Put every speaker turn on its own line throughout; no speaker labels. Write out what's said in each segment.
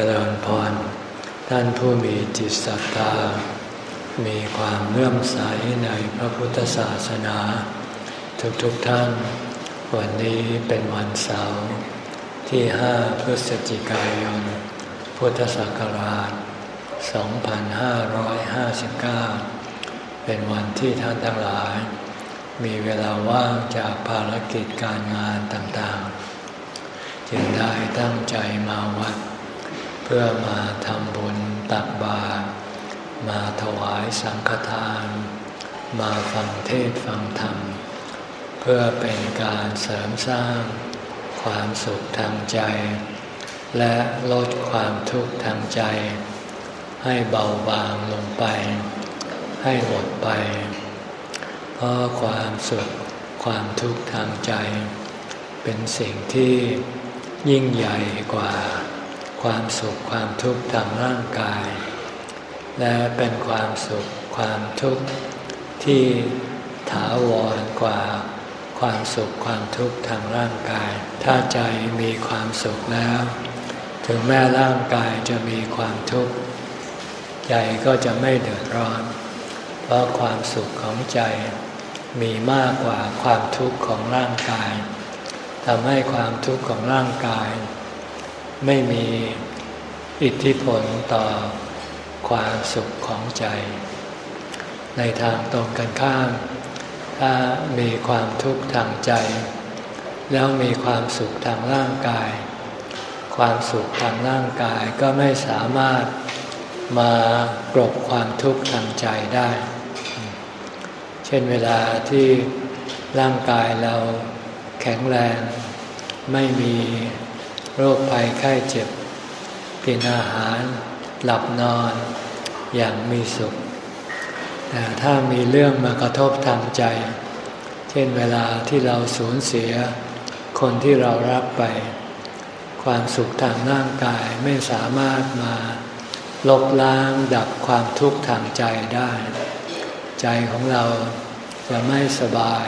จริญพร ท่านผู้มีจิตศรัทธา มีความเลื่อมใสในพระพุทธศาสนา ทุกๆทท่าน วันนี้เป็นวันเสาร์ที่ 5 พฤศจิกายน พุทธศักราช 2559 เป็นวันที่ท่านทั้งหลาย มีเวลาว่างจากภารกิจการงานต่างๆ จึงได้ตั้งใจมาวัด เพื่อมาทำบุญตักบาตรมาถวายสังฆทาน มาฟังเทศฟังธรรม เพื่อเป็นการเสริมสร้าง ความสุขทางใจ และลดความทุกข์ทางใจ ให้เบาบางลงไป ให้หมดไป เพราะความสุขความทุกข์ทางใจ เป็นสิ่งที่ยิ่งใหญ่กว่า ความสุขความทุกข์ทางร่างกาย และเป็นความสุขความทุกข์ที่ถาวรกว่าความสุขความทุกข์ทางร่างกาย ถ้าใจมีความสุขแล้ว ถึงแม้ร่างกายจะมีความทุกข์ใจก็จะไม่เดือดร้อน เพราะความสุขของใจมีมากกว่าความทุกข์ของร่างกายทำให้ความทุกข์ของร่างกาย ไม่มีอิทธิพลต่อความสุขของใจ ในทางตรงกันข้าม ถ้ามีความทุกข์ทางใจ แล้วมีความสุขทางร่างกาย ความสุขทางร่างกายก็ไม่สามารถมากรบความทุกข์ทางใจได้ เช่นเวลาที่ร่างกายเราแข็งแรง ไม่มี โรคภัยไข้เจ็บ กินอาหาร หลับนอน อย่างมีสุข แต่ถ้ามีเรื่องมากระทบทางใจ เช่นเวลาที่เราสูญเสีย คนที่เรารักไป ความสุขทางร่างกายไม่สามารถมาลบล้างดับความทุกข์ทางใจได้ ใจของเราจะไม่สบาย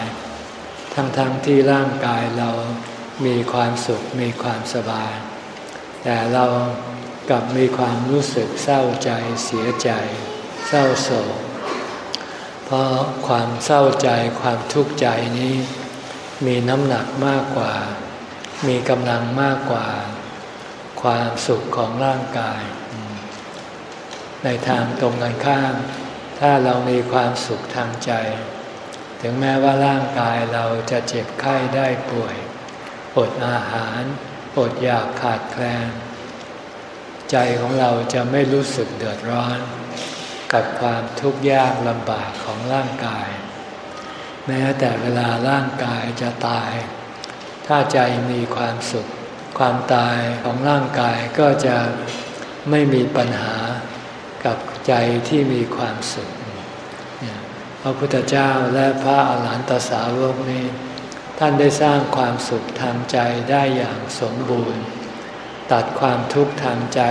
ทั้งๆทที่ร่างกายเรา มีความสุขมีความสบาย แต่เรากลับมีความรู้สึกเศร้าใจเสียใจ เศร้าโศก เพราะความเศร้าใจความทุกข์ใจนี้ มีน้ำหนักมากกว่า มีกำลังมากกว่า ความสุขของร่างกาย ในทางตรงกันข้าม ถ้าเรามีความสุขทางใจ ถึงแม้ว่าร่างกายเราจะเจ็บไข้ได้ป่วย อดอาหาร อดอยากขาดแคลน ใจของเราจะไม่รู้สึกเดือดร้อน กับความทุกข์ยากลำบากของร่างกาย แม้แต่เวลาร่างกายจะตาย ถ้าใจมีความสุข ความตายของร่างกายก็จะไม่มีปัญหากับใจที่มีความสุขพระพุทธเจ้าและพระอาหารหันตสาวกนี้ ท่านได้สร้างความสุขทางใจได้อย่างสมบูรณ์ ตัดความทุกข์ทางใจ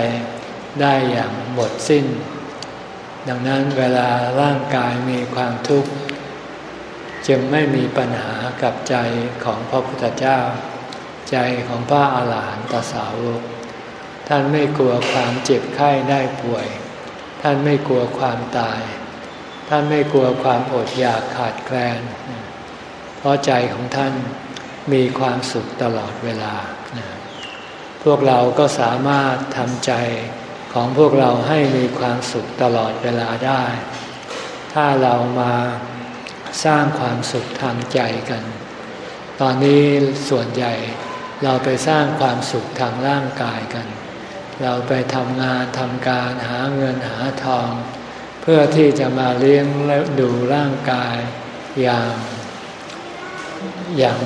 ได้อย่างหมดสิ้น ดังนั้นเวลาร่างกายมีความทุกข์ จึงไม่มีปัญหากับใจของพระพุทธเจ้า ใจของพระอาหารหันตสาวก ท่านไม่กลัวความเจ็บไข้ได้ป่วย ท่านไม่กลัวความตาย ท่านไม่กลัวความอดอยากขาดแคลน เพราะใจของท่านมีความสุขตลอดเวลา พวกเราก็สามารถทำใจของพวกเราให้มีความสุขตลอดเวลาได้ ถ้าเรามาสร้างความสุขทางใจกัน ตอนนี้ส่วนใหญ่เราไปสร้างความสุขทางร่างกายกัน เราไปทำงานทำการหาเงินหาทอง เพื่อที่จะมาเลี้ยงและดูร่างกายอย่าง อย่าง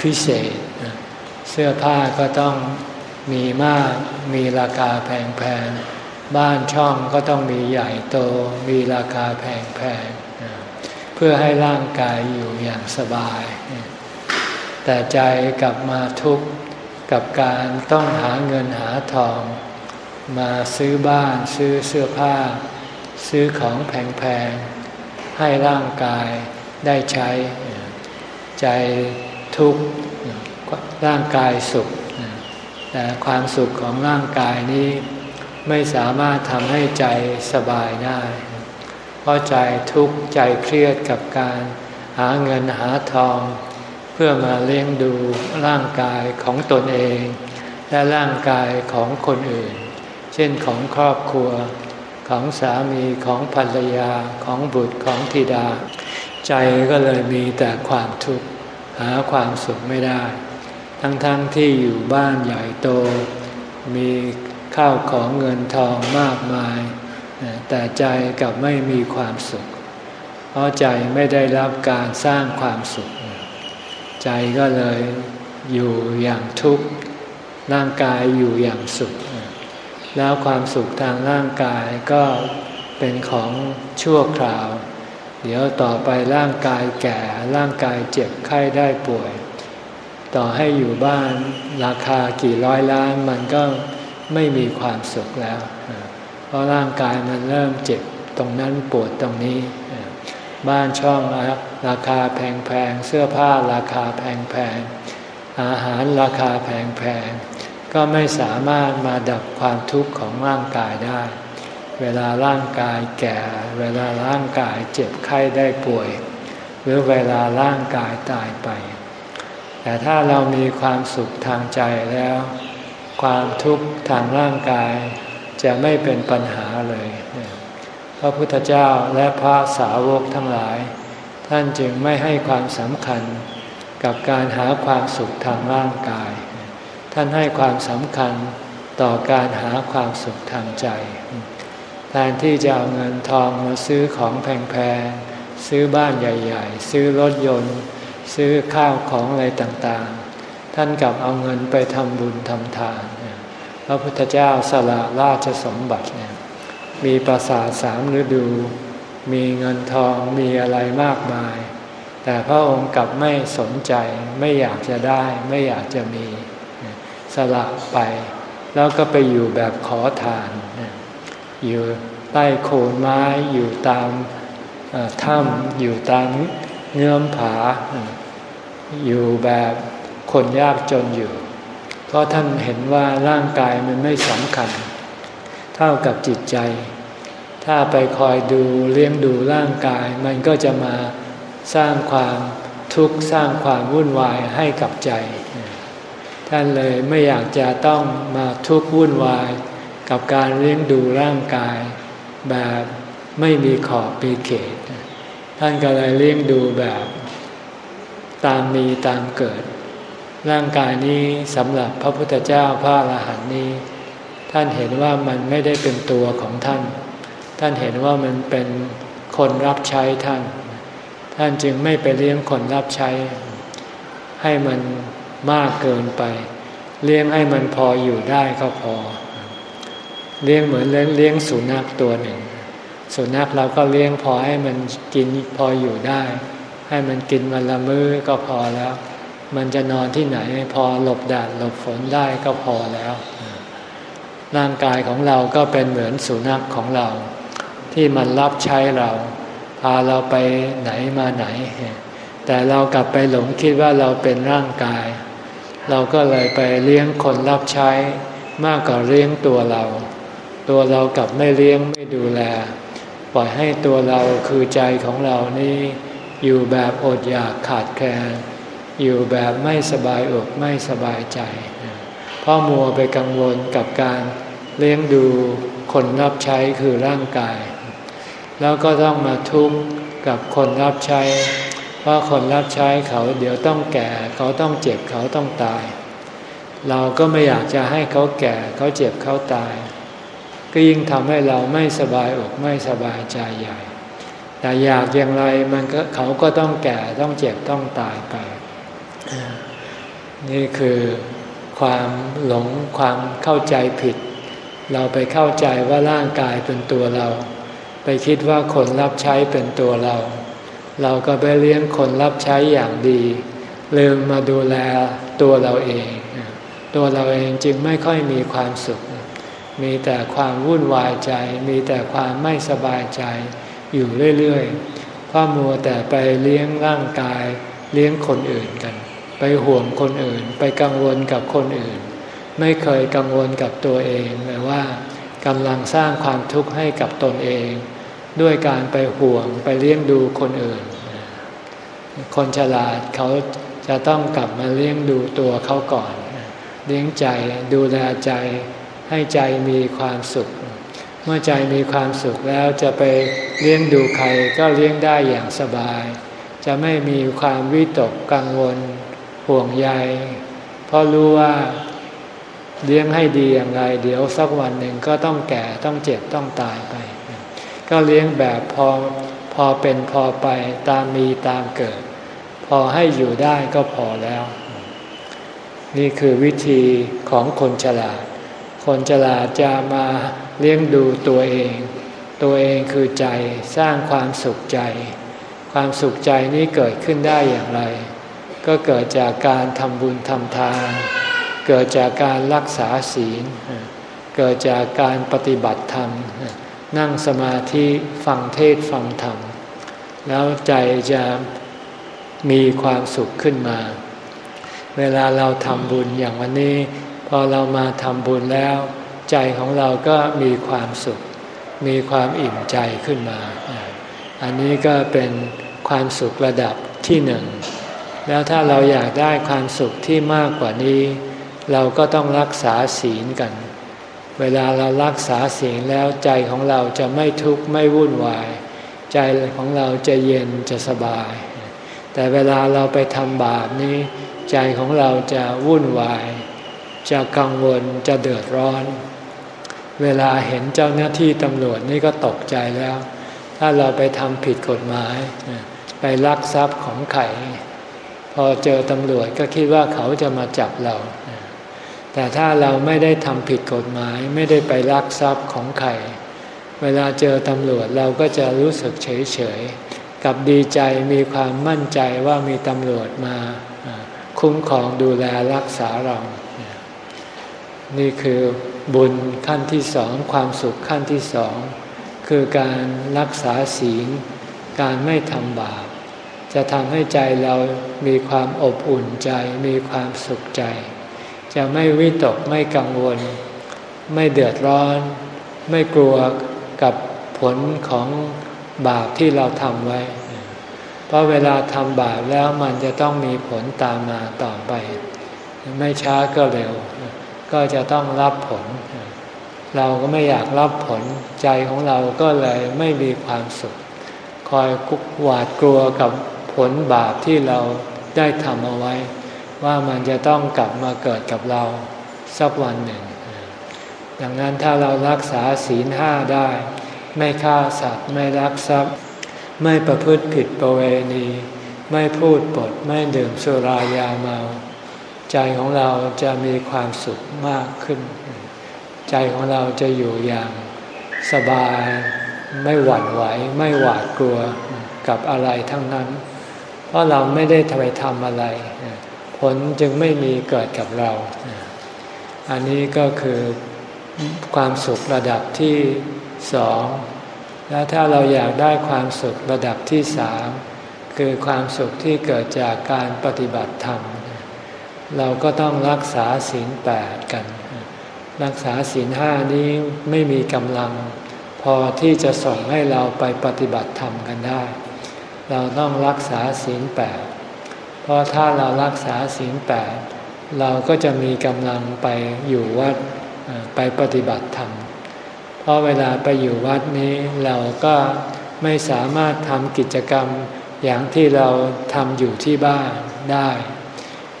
พิเศษ เสื้อผ้าก็ต้องมีมากมีราคาแพงๆ บ้านช่องก็ต้องมีใหญ่โตมีราคาแพงๆ เพื่อให้ร่างกายอยู่อย่างสบาย แต่ใจกลับมาทุกข์กับการต้องหาเงินหาทอง มาซื้อบ้านซื้อเสื้อผ้า ซื้อของแพงๆ ให้ร่างกายได้ใช้ ใจทุกข์ร่างกายสุข แต่ความสุขของร่างกายนี้ไม่สามารถทำให้ใจสบายได้ เพราะใจทุกข์ใจเครียดกับการหาเงินหาทอง เพื่อมาเลี้ยงดูร่างกายของตนเอง และร่างกายของคนอื่น เช่นของครอบครัวของสามีของภรรยาของบุตรของธิดา ใจก็เลยมีแต่ความทุกข์ หาความสุขไม่ได้ ทั้งๆทที่อยู่บ้านใหญ่โต มีข้าวของเงินทองมากมาย แต่ใจกับไม่มีความสุข เพราะใจไม่ได้รับการสร้างความสุข ใจก็เลยอยู่อย่างทุกข์ร่างกายอยู่อย่างสุข แล้วความสุขทางร่างกายก็เป็นของชั่วคราว เดี๋ยวต่อไปร่างกายแก่ร่างกายเจ็บไข้ได้ป่วย ต่อให้อยู่บ้านราคากี่ร้อยล้านมันก็ไม่มีความสุขแล้ว เพราะร่างกายมันเริ่มเจ็บตรงนั้นปวดตรงนี้ บ้านช่องราคาแพงๆเสื้อผ้าราคาแพงๆอาหารราคาแพงๆก็ไม่สามารถมาดับความทุกข์ของร่างกายได้ เวลาร่างกายแก่ เวลาร่างกายเจ็บไข้ได้ป่วย หรือเวลาร่างกายตายไป แต่ถ้าเรามีความสุขทางใจแล้ว ความทุกข์ทางร่างกายจะไม่เป็นปัญหาเลย พระพุทธเจ้าและพระสาวกทั้งหลาย ท่านจึงไม่ให้ความสำคัญกับการหาความสุขทางร่างกาย ท่านให้ความสำคัญต่อการหาความสุขทางใจ แทนที่จะเอาเงินทองมาซื้อของแพงๆ ซื้อบ้านใหญ่ๆ ซื้อรถยนต์ ซื้อข้าวของอะไรต่างๆ ท่านกลับเอาเงินไปทำบุญทำทาน พระพุทธเจ้าสละราชสมบัติเนี่ยมีปราสาทสามฤดู มีเงินทองมีอะไรมากมาย แต่พระองค์กลับไม่สนใจไม่อยากจะได้ไม่อยากจะมี สละไป แล้วก็ไปอยู่แบบขอทาน อยู่ใต้โคนไม้อยู่ตามถ้ำอยู่ตามเงื่อมผา อยู่แบบคนยากจนอยู่ เพราะท่านเห็นว่าร่างกายมันไม่สำคัญ เท่ากับจิตใจ ถ้าไปคอยดูเลี้ยงดูร่างกาย มันก็จะมาสร้างความทุกข์สร้างความวุ่นวายให้กับใจ ท่านเลยไม่อยากจะต้องมาทุกข์วุ่นวาย กับการเลี้ยงดูร่างกายแบบไม่มีขอบมีเขต ท่านก็เลยเลี้ยงดูแบบตามมีตามเกิด ร่างกายนี้สำหรับพระพุทธเจ้าพระอรหันต์นี้ ท่านเห็นว่ามันไม่ได้เป็นตัวของท่าน ท่านเห็นว่ามันเป็นคนรับใช้ท่าน ท่านจึงไม่ไปเลี้ยงคนรับใช้ ให้มันมากเกินไป เลี้ยงให้มันพออยู่ได้ก็พอ เลี้ยงเหมือนเลี้ยงสุนัขตัวหนึ่ง สุนัขเราก็เลี้ยงพอให้มันกินพออยู่ได้ ให้มันกินวันละมื้อก็พอแล้ว มันจะนอนที่ไหนพอหลบแดดหลบฝนได้ก็พอแล้ว ร่างกายของเราก็เป็นเหมือนสุนัขของเรา ที่มันรับใช้เรา พาเราไปไหนมาไหน แต่เรากลับไปหลงคิดว่าเราเป็นร่างกาย เราก็เลยไปเลี้ยงคนรับใช้มากกว่าเลี้ยงตัวเรา ตัวเรากลับไม่เลี้ยงไม่ดูแล ปล่อยให้ตัวเราคือใจของเรานี่อยู่แบบอดอยากขาดแคลนอยู่แบบไม่สบายอกไม่สบายใจเพราะมัวไปกังวลกับการเลี้ยงดูคนรับใช้คือร่างกาย แล้วก็ต้องมาทุกข์กับคนรับใช้ เพราะคนรับใช้เขาเดี๋ยวต้องแก่ เขาต้องเจ็บเขาต้องตาย เราก็ไม่อยากจะให้เขาแก่เขาเจ็บเขาตาย ก็ยิ่งทำให้เราไม่สบายอกไม่สบายใจใหญ่ แต่อยากอย่างไรมันก็เขาก็ต้องแก่ต้องเจ็บต้องตายไป นี่คือความหลงความเข้าใจผิด เราไปเข้าใจว่าร่างกายเป็นตัวเรา ไปคิดว่าคนรับใช้เป็นตัวเรา เราก็ไปเลี้ยงคนรับใช้อย่างดี ลืมมาดูแลตัวเราเอง ตัวเราเองจึงไม่ค่อยมีความสุข มีแต่ความวุ่นวายใจ มีแต่ความไม่สบายใจอยู่เรื่อยๆ เพราะมัวแต่ไปเลี้ยงร่างกายเลี้ยงคนอื่นกัน ไปห่วงคนอื่น ไปกังวลกับคนอื่น ไม่เคยกังวลกับตัวเองเลยว่ากำลังสร้างความทุกข์ให้กับตนเอง ด้วยการไปห่วงไปเลี้ยงดูคนอื่น คนฉลาดเขาจะต้องกลับมาเลี้ยงดูตัวเขาก่อน เลี้ยงใจดูแลใจ ให้ใจมีความสุข เมื่อใจมีความสุขแล้วจะไปเลี้ยงดูใครก็เลี้ยงได้อย่างสบาย จะไม่มีความวิตกกังวล ห่วงใย เพราะรู้ว่าเลี้ยงให้ดีอย่างไร เดี๋ยวสักวันหนึ่งก็ต้องแก่ต้องเจ็บต้องตายไป ก็เลี้ยงแบบพอพอเป็นพอไปตามมีตามเกิด พอให้อยู่ได้ก็พอแล้ว นี่คือวิธีของคนฉลาด คนฉลาดจะมาเลี้ยงดูตัวเอง ตัวเองคือใจสร้างความสุขใจ ความสุขใจนี้เกิดขึ้นได้อย่างไร ก็เกิดจากการทำบุญทำทาน เกิดจากการรักษาศีล เกิดจากการปฏิบัติธรรม นั่งสมาธิฟังเทศฟังธรรม แล้วใจจะมีความสุขขึ้นมา เวลาเราทำบุญอย่างวันนี้ พอเรามาทำบุญแล้ว ใจของเราก็มีความสุข มีความอิ่มใจขึ้นมา อันนี้ก็เป็นความสุขระดับที่หนึ่ง แล้วถ้าเราอยากได้ความสุขที่มากกว่านี้ เราก็ต้องรักษาศีลกัน เวลาเรารักษาศีลแล้วใจของเราจะไม่ทุกข์ไม่วุ่นวาย ใจของเราจะเย็นจะสบาย แต่เวลาเราไปทำบาปนี้ ใจของเราจะวุ่นวาย จะกังวลจะเดือดร้อน เวลาเห็นเจ้าหน้าที่ตำรวจนี่ก็ตกใจแล้ว ถ้าเราไปทำผิดกฎหมาย ไปลักทรัพย์ของไข่พอเจอตำรวจก็คิดว่าเขาจะมาจับเรา แต่ถ้าเราไม่ได้ทำผิดกฎหมายไม่ได้ไปลักทรัพย์ของใครเวลาเจอตำรวจเราก็จะรู้สึกเฉยเฉยกับดีใจมีความมั่นใจว่ามีตำรวจมา คุ้มครองดูแลรักษาเรา นี่คือบุญขั้นที่สองความสุขขั้นที่สอง คือการรักษาศีล การไม่ทำบาป จะทำให้ใจเรามีความอบอุ่นใจ มีความสุขใจ จะไม่วิตกไม่กังวล ไม่เดือดร้อน ไม่กลัวกับผลของบาปที่เราทำไว้ เพราะเวลาทำบาปแล้วมันจะต้องมีผลตามมาต่อไป ไม่ช้าก็เร็ว ก็จะต้องรับผล เราก็ไม่อยากรับผลใจของเราก็เลยไม่มีความสุข คอยกุกหวาดกลัวกับผลบาปที่เราได้ทำเอาไว้ ว่ามันจะต้องกลับมาเกิดกับเราสักวันหนึ่ง ดังนั้นถ้าเรารักษาศีลห้าได้ ไม่ฆ่าสัตว์ไม่รักทรัพย์ ไม่ประพฤติผิดประเวณี ไม่พูดปดไม่ดื่มสุรายาเมา ใจของเราจะมีความสุขมากขึ้น ใจของเราจะอยู่อย่างสบายไม่หวั่นไหวไม่หวาดกลัวกับอะไรทั้งนั้น เพราะเราไม่ได้ทไปทำอะไร ผลจึงไม่มีเกิดกับเรา อันนี้ก็คือความสุขระดับที่สองแล้วถ้าเราอยากได้ความสุขระดับที่สามคือความสุขที่เกิดจากการปฏิบัติธรรม เราก็ต้องรักษาศีลแปดกัน รักษาศีลห้านี้ไม่มีกำลัง พอที่จะส่งให้เราไปปฏิบัติธรรมกันได้ เราต้องรักษาศีลแปดเพราะถ้าเรารักษาศีลแปดเราก็จะมีกำลังไปอยู่วัดไปปฏิบัติธรรม เพราะเวลาไปอยู่วัดนี้เราก็ไม่สามารถทำกิจกรรมอย่างที่เราทำอยู่ที่บ้านได้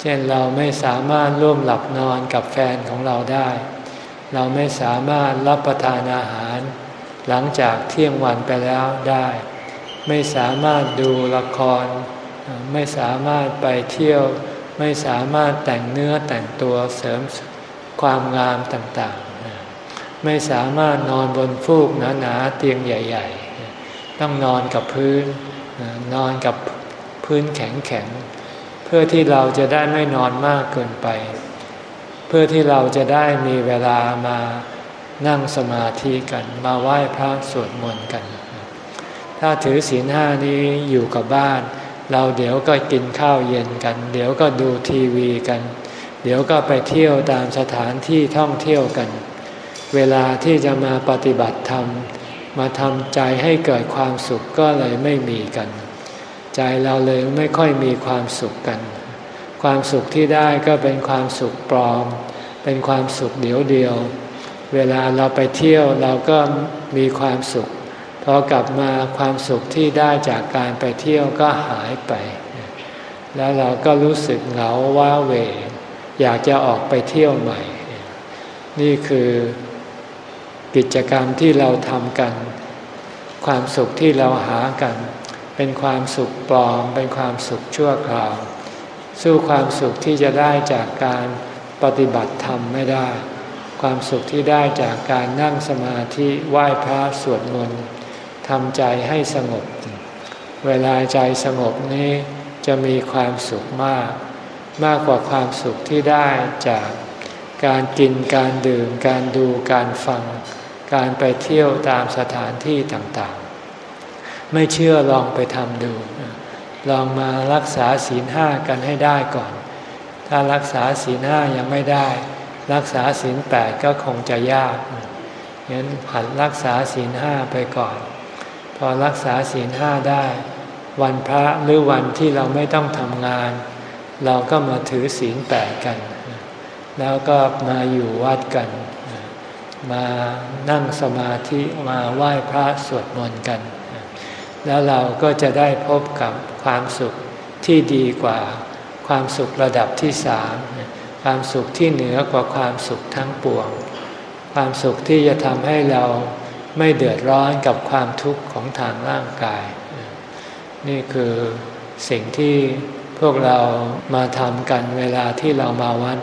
เช่นเราไม่สามารถร่วมหลับนอนกับแฟนของเราได้ เราไม่สามารถรับประทานอาหาร หลังจากเที่ยงวันไปแล้วได้ ไม่สามารถดูละคร ไม่สามารถไปเที่ยว ไม่สามารถแต่งเนื้อแต่งตัวเสริมความงามต่างๆ ไม่สามารถนอนบนฟูกหนาๆเตียงใหญ่ ๆ ต้องนอนกับพื้น นอนกับพื้นแข็งๆ พื่อที่เราจะได้ไม่นอนมากเกินไป เพื่อที่เราจะได้มีเวลามานั่งสมาธิกันมาไหว้พระสวดมนต์กัน ถ้าถือศีลห้านี้อยู่กับบ้าน เราเดี๋ยวก็กินข้าวเย็นกัน เดี๋ยวก็ดูทีวีกัน เดี๋ยวก็ไปเที่ยวตามสถานที่ท่องเที่ยวกัน เวลาที่จะมาปฏิบัติธรรม มาทำใจให้เกิดความสุขก็เลยไม่มีกัน ใจเราเลยไม่ค่อยมีความสุขกัน ความสุขที่ได้ก็เป็นความสุขปลอม เป็นความสุขเดียวเดียว เวลาเราไปเที่ยวเราก็มีความสุข พอกลับมาความสุขที่ได้จากการไปเที่ยวก็หายไป แล้วเราก็รู้สึกเหงาว้าเหวอยากจะออกไปเที่ยวใหม่ นี่คือกิจกรรมที่เราทำกัน ความสุขที่เราหากัน เป็นความสุขปลอม เป็นความสุขชั่วคราว สู้ความสุขที่จะได้จากการปฏิบัติธรรมไม่ได้ ความสุขที่ได้จากการนั่งสมาธิไหว้พระสวดมนต์ทำใจให้สงบ เวลาใจสงบนี้จะมีความสุขมาก มากกว่าความสุขที่ได้จากการกินการดื่ม การดูการฟัง การไปเที่ยวตามสถานที่ต่าง ไม่เชื่อลองไปทำดู ลองมารักษาศีลห้ากันให้ได้ก่อน ถ้ารักษาศีลห้ายังไม่ได้ รักษาศีลแปดก็คงจะยากงั้นหัดรักษาศีลห้าไปก่อน พอรักษาศีลห้าได้ วันพระหรือวันที่เราไม่ต้องทำงาน เราก็มาถือศีลแปดกัน แล้วก็มาอยู่วัดกัน มานั่งสมาธิมาไหว้พระสวดมนต์กัน แล้วเราก็จะได้พบกับความสุขที่ดีกว่า ความสุขระดับที่สามความสุขที่เหนือกว่าความสุขทั้งปวง ความสุขที่จะทำให้เราไม่เดือดร้อนกับความทุกข์ของทางร่างกาย นี่คือสิ่งที่พวกเรามาทำกันเวลาที่เรามาวัด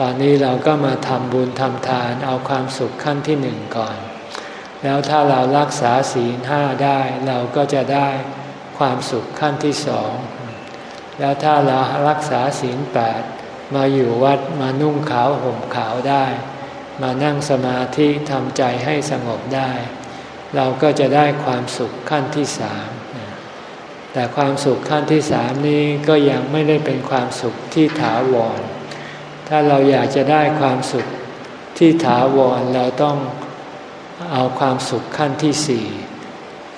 ตอนนี้เราก็มาทำบุญทำทานเอาความสุขขั้นที่หนึ่งก่อน แล้วถ้าเรารักษาศีลห้าได้เราก็จะได้ความสุขขั้นที่สอง แล้วถ้าเรารักษาศีลแปดมาอยู่วัดมานุ่งขาวห่มขาวได้ มานั่งสมาธิทำใจให้สงบได้ เราก็จะได้ความสุขขั้นที่สามแต่ความสุขขั้นที่สามนี้ก็ยังไม่ได้เป็นความสุขที่ถาวร ถ้าเราอยากจะได้ความสุขที่ถาวรเราต้อง เอาความสุขขั้นที่สี่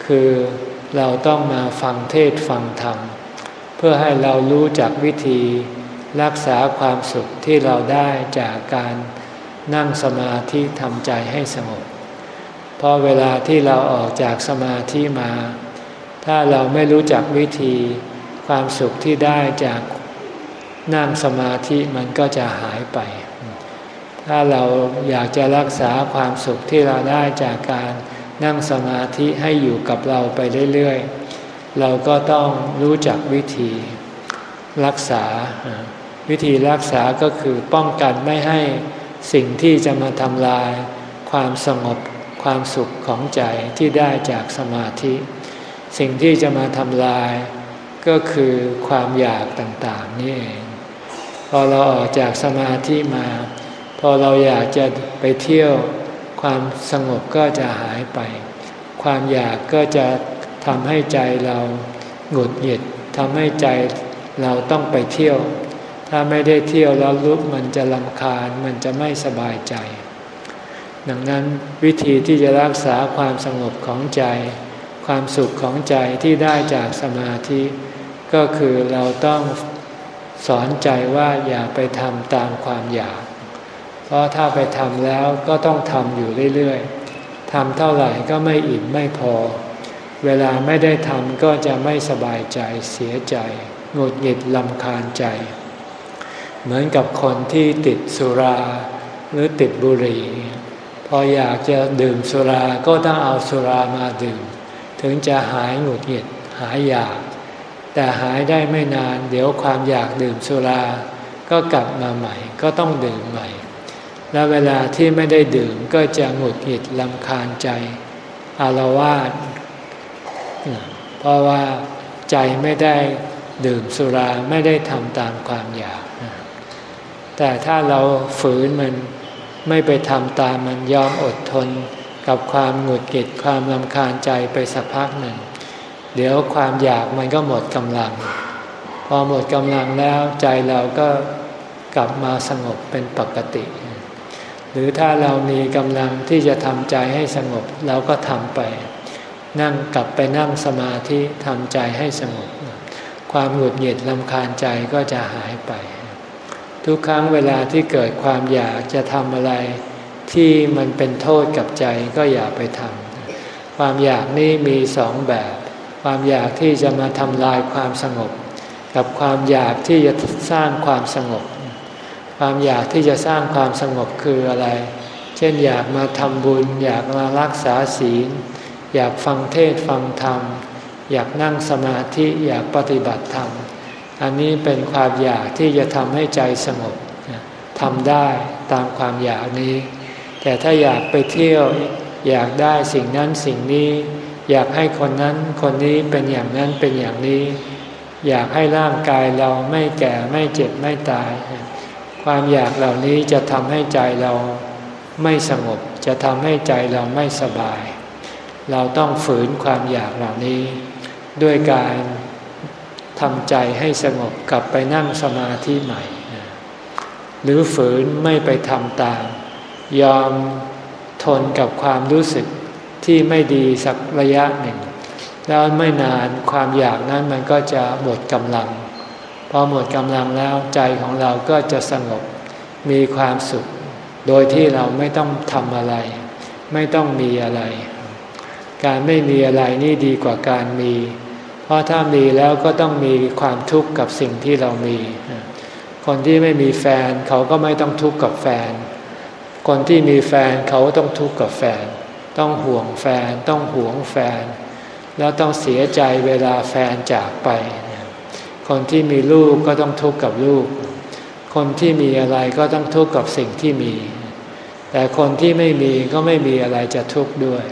คือเราต้องมาฟังเทศฟังธรรม เพื่อให้เรารู้จักวิธีรักษาความสุขที่เราได้จากการนั่งสมาธิทำใจให้สงบเพราะเวลาที่เราออกจากสมาธิมา ถ้าเราไม่รู้จักวิธีความสุขที่ได้จากนั่งสมาธิมันก็จะหายไป ถ้าเราอยากจะรักษาความสุขที่เราได้จากการนั่งสมาธิให้อยู่กับเราไปเรื่อยๆ เราก็ต้องรู้จักวิธีรักษา วิธีรักษาก็คือป้องกันไม่ให้สิ่งที่จะมาทำลาย ความสงบความสุขของใจที่ได้จากสมาธิ สิ่งที่จะมาทำลาย ก็คือความอยากต่างๆนี่เองพอเราออกจากสมาธิมา พอเราอยากจะไปเที่ยว ความสงบก็จะหายไป ความอยากก็จะทำให้ใจเราหงุดหงิดทำให้ใจเราต้องไปเที่ยว ถ้าไม่ได้เที่ยวแล้วรู้มันจะลำคาญมันจะไม่สบายใจ ดังนั้นวิธีที่จะรักษาความสงบของใจ ความสุขของใจที่ได้จากสมาธิ ก็คือเราต้องสอนใจว่าอย่าไปทำตามความอยาก เพราะถ้าไปทำแล้วก็ต้องทำอยู่เรื่อยๆทำเท่าไหร่ก็ไม่อิ่มไม่พอ เวลาไม่ได้ทำก็จะไม่สบายใจเสียใจหงุดหงิดลำคาญใจ เหมือนกับคนที่ติดสุราหรือติดบุหรี่พออยากจะดื่มสุราก็ต้องเอาสุรามาดื่ม ถึงจะหายหงุดหงิดหายอยาก แต่หายได้ไม่นาน เดี๋ยวความอยากดื่มสุรา ก็กลับมาใหม่ ก็ต้องดื่มใหม่ และเวลาที่ไม่ได้ดื่มก็จะหงุดหงิดลำคาญใจอารวาสเพราะว่าใจไม่ได้ดื่มสุราไม่ได้ทำตามความอยาก แต่ถ้าเราฝืนมันไม่ไปทำตามมันยอมอดทนกับความหงุดหงิดความลำคาญใจไปสักพักหนึ่ง เดี๋ยวความอยากมันก็หมดกำลัง พอหมดกำลังแล้วใจเราก็กลับมาสงบเป็นปกติ รือถ้าเรามีกำลังที่จะทำใจให้สงบเราก็ทำไป นั่งกลับไปนั่งสมาธิทำใจให้สงบ ความหงุดหงิดลำคาญใจก็จะหายไป ทุกครั้งเวลาที่เกิดความอยากจะทำอะไร ที่มันเป็นโทษกับใจก็อย่าไปทำความอยากนี้มีสองแบบ ความอยากที่จะมาทำลายความสงบ กับความอยากที่จะสร้างความสงบ ความอยากที่จะสร้างความสงบคืออะไร เช่นอยากมาทำบุญ อยากมารักษาศีล อยากฟังเทศฟังธรรม อยากนั่งสมาธิอยากปฏิบัติธรรม อันนี้เป็นความอยากที่จะทำให้ใจสงบทำได้ตามความอยากนี้ แต่ถ้าอยากไปเที่ยว อยากได้สิ่งนั้นสิ่งนี้ อยากให้คนนั้นคนนี้เป็นอย่างนั้นเป็นอย่างนี้ อยากให้ร่างกายเราไม่แก่ไม่เจ็บไม่ตาย ความอยากเหล่านี้จะทำให้ใจเราไม่สงบ จะทำให้ใจเราไม่สบาย เราต้องฝืนความอยากเหล่านี้ ด้วยการทำใจให้สงบกลับไปนั่งสมาธิใหม่ หรือฝืนไม่ไปทำตาม ยอมทนกับความรู้สึกที่ไม่ดีสักระยะหนึ่ง แล้วไม่นานความอยากนั้นมันก็จะหมดกำลัง พอหมดกำลังแล้วใจของเราก็จะสงบมีความสุข โดยที่เราไม่ต้องทำอะไร ไม่ต้องมีอะไร การไม่มีอะไรนี่ดีกว่าการมี เพราะถ้ามีแล้วก็ต้องมีความทุกข์กับสิ่งที่เรามี คนที่ไม่มีแฟนเขาก็ไม่ต้องทุกข์กับแฟน คนที่มีแฟนเขาต้องทุกข์กับแฟน ต้องห่วงแฟน ต้องห่วงแฟน แล้วต้องเสียใจเวลาแฟนจากไป คนที่มีลูกก็ต้องทุกข์กับลูก คนที่มีอะไรก็ต้องทุกข์กับสิ่งที่มี แต่คนที่ไม่มีก็ไม่มีอะไรจะทุกข์ด้วย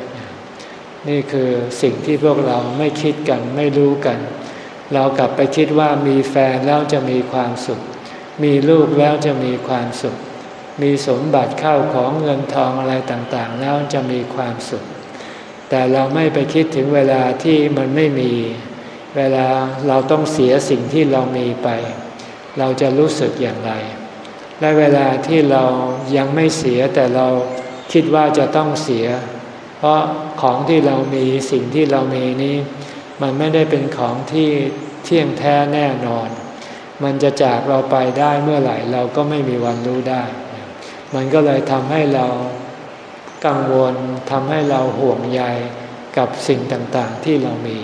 นี่คือสิ่งที่พวกเราไม่คิดกันไม่รู้กัน เรากลับไปคิดว่ามีแฟนแล้วจะมีความสุข มีลูกแล้วจะมีความสุข มีสมบัติเข้าของเงินทองอะไรต่างๆ แล้วจะมีความสุข แต่เราไม่ไปคิดถึงเวลาที่มันไม่มี เวลาเราต้องเสียสิ่งที่เรามีไป เราจะรู้สึกอย่างไร และเวลาที่เรายังไม่เสียแต่เราคิดว่าจะต้องเสีย เพราะของที่เรามีสิ่งที่เรามีนี้ มันไม่ได้เป็นของที่เที่ยงแท้แน่นอน มันจะจากเราไปได้เมื่อไหร่เราก็ไม่มีวันรู้ได้ มันก็เลยทำให้เรากังวลทำให้เราห่วงใยกับสิ่งต่างๆที่เรามี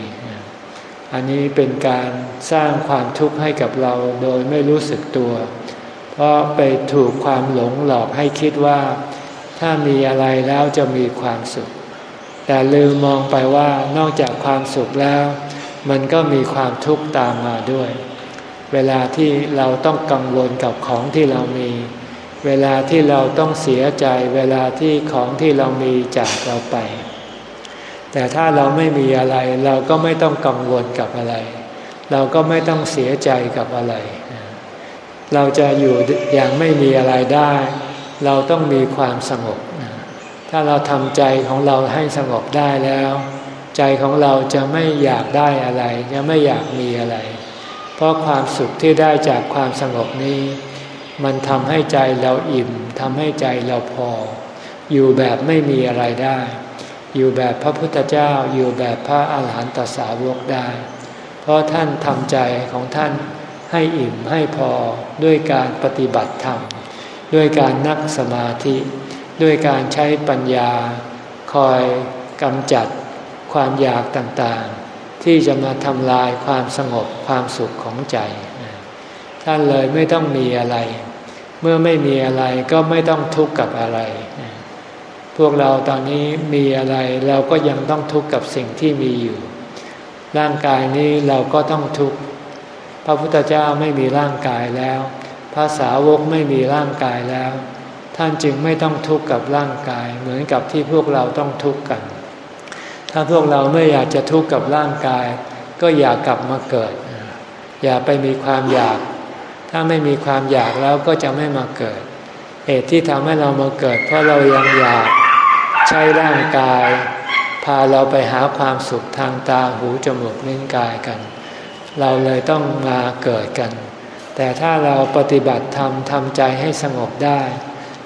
อันนี้เป็นการสร้างความทุกข์ให้กับเราโดยไม่รู้สึกตัว เพราะไปถูกความหลงหลอกให้คิดว่า ถ้ามีอะไรแล้วจะมีความสุข แต่ลืมมองไปว่านอกจากความสุขแล้ว มันก็มีความทุกข์ตามมาด้วย เวลาที่เราต้องกังวลกับของที่เรามี เวลาที่เราต้องเสียใจ เวลาที่ของที่เรามีจากเราไป แต่ถ้าเราไม่มีอะไร เราก็ไม่ต้องกังวลกับอะไร เราก็ไม่ต้องเสียใจกับอะไร เราจะอยู่อย่างไม่มีอะไรได้ เราต้องมีความสงบ ถ้าเราทำใจของเราให้สงบได้แล้ว ใจของเราจะไม่อยากได้อะไรจะไม่อยากมีอะไร เพราะความสุขที่ได้จากความสงบนี้ มันทำให้ใจเราอิ่มทำให้ใจเราพอ อยู่แบบไม่มีอะไรได้ อยู่แบบพระพุทธเจ้าอยู่แบบพระอาหารหันตสาวกได้ เพราะท่านทำใจของท่านให้อิ่มให้พอด้วยการปฏิบัติธรรม ด้วยการนักสมาธิ ด้วยการใช้ปัญญา คอยกำจัดความอยากต่างๆ ที่จะมาทำลายความสงบความสุขของใจ ท่านเลยไม่ต้องมีอะไร เมื่อไม่มีอะไรก็ไม่ต้องทุกข์กับอะไร พวกเราตอนนี้มีอะไรเราก็ยังต้องทุกข์กับสิ่งที่มีอยู่ ร่างกายนี้เราก็ต้องทุกข์พระพุทธเจ้าไม่มีร่างกายแล้ว ภาษาวกไม่มีร่างกายแล้ว ท่านจึงไม่ต้องทุกข์กับร่างกาย เหมือนกับที่พวกเราต้องทุกข์กัน ถ้าพวกเราไม่อยากจะทุกข์กับร่างกาย ก็อย่ากลับมาเกิด อย่าไปมีความอยาก ถ้าไม่มีความอยากแล้วก็จะไม่มาเกิดเหตุที่ทำให้เรามาเกิด เพราะเรายังอยาก ใช้ร่างกาย พาเราไปหาความสุขทางตาหูจมูกลิ้นกายกัน เราเลยต้องมาเกิดกัน แต่ถ้าเราปฏิบัติธรรมทำใจให้สงบได้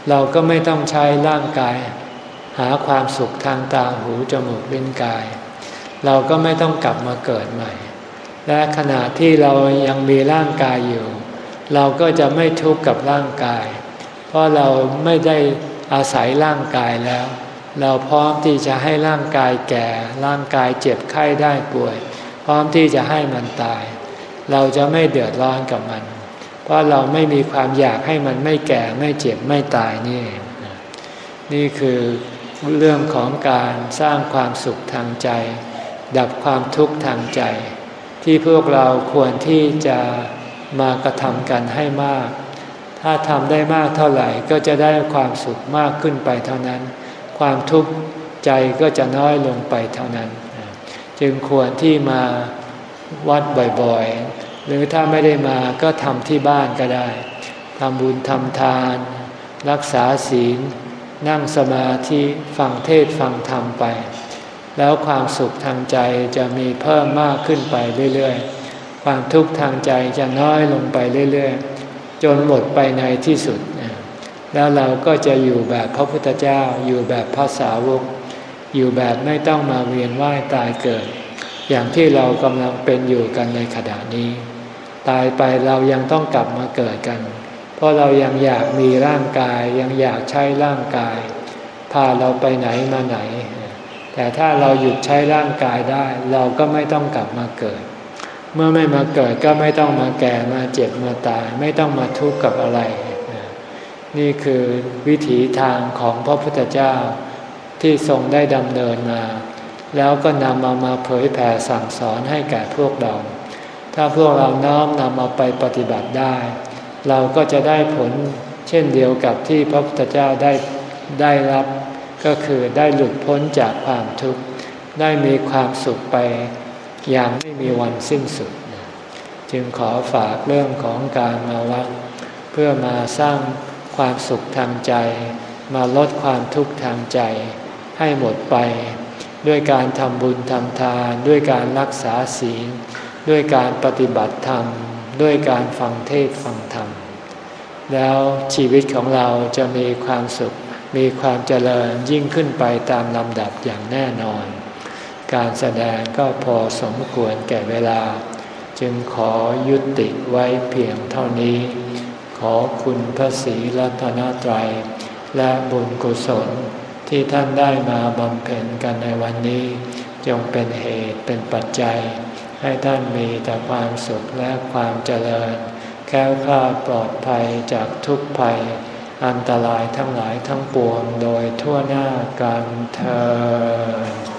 เราก็ไม่ต้องใช้ร่างกาย หาความสุขทางตาหูจมูกลิ้นกาย เราก็ไม่ต้องกลับมาเกิดใหม่ และขณะที่เรายังมีร่างกายอยู่ เราก็จะไม่ทุกข์กับร่างกาย เพราะเราไม่ได้อาศัยร่างกายแล้ว เราพร้อมที่จะให้ร่างกายแก่ ร่างกายเจ็บไข้ได้ป่วย พร้อมที่จะให้มันตาย เราจะไม่เดือดร้อนกับมัน เพราะเราไม่มีความอยากให้มันไม่แก่ไม่เจ็บไม่ตายนี่ นี่คือเรื่องของการสร้างความสุขทางใจ ดับความทุกข์ทางใจ ที่พวกเราควรที่จะมากระทำกันให้มาก ถ้าทำได้มากเท่าไหร่ก็จะได้ความสุขมากขึ้นไปเท่านั้น ความทุกข์ใจก็จะน้อยลงไปเท่านั้น จึงควรที่มาวัดบ่อยๆ หรือถ้าไม่ได้มาก็ทำที่บ้านก็ได้ทำบุญทำทาน รักษาศีล นั่งสมาธิฟังเทศฟังธรรมไป แล้วความสุขทางใจจะมีเพิ่มมากขึ้นไปเรื่อยๆ ความทุกข์ทางใจจะน้อยลงไปเรื่อยๆ จนหมดไปในที่สุด แล้วเราก็จะอยู่แบบพระพุทธเจ้า อยู่แบบพระสาวก อยู่แบบไม่ต้องมาเวียนว่ายตายเกิด อย่างที่เรากำลังเป็นอยู่กันในขณะนี้ ตายไปเรายังต้องกลับมาเกิดกัน เพราะเรายังอยากมีร่างกาย ยังอยากใช้ร่างกาย พาเราไปไหนมาไหน แต่ถ้าเราหยุดใช้ร่างกายได้ เราก็ไม่ต้องกลับมาเกิด เมื่อไม่มาเกิดก็ไม่ต้องมาแก่มาเจ็บมาตาย ไม่ต้องมาทุกข์กับอะไร นี่คือวิถีทางของพระพุทธเจ้าที่ทรงได้ดำเนินมา แล้วก็นำมามาเผยแผ่สั่งสอนให้แก่พวกเรา ถ้าพวกเราน้อมนำเอาไปปฏิบัติได้ เราก็จะได้ผลเช่นเดียวกับที่พระพุทธเจ้าได้ได้รับ ก็คือได้หลุดพ้นจากความทุกข์ ได้มีความสุขไปอย่างไม่มีวันสิ้นสุด จึงขอฝากเรื่องของการมาวัดเพื่อมาสร้าง ความสุขทางใจ มาลดความทุกข์ทางใจ ให้หมดไป ด้วยการทำบุญทำทาน ด้วยการรักษาศีล ด้วยการปฏิบัติธรรม ด้วยการฟังเทศฟังธรรม แล้วชีวิตของเราจะมีความสุข มีความเจริญยิ่งขึ้นไปตามลำดับอย่างแน่นอน การแสดงก็พอสมควรแก่เวลา จึงขอยุติไว้เพียงเท่านี้ ขอคุณพระศรีรัตนตรัย และบุญกุศลที่ท่านได้มาบำเพ็ญกันในวันนี้ จงเป็นเหตุเป็นปัจจัย ให้ท่านมีแต่ความสุขและความเจริญแค้วคลาดปลอดภัยจากทุกภัย อันตรายทั้งหลายทั้งปวงโดยทั่วหน้ากันเธอ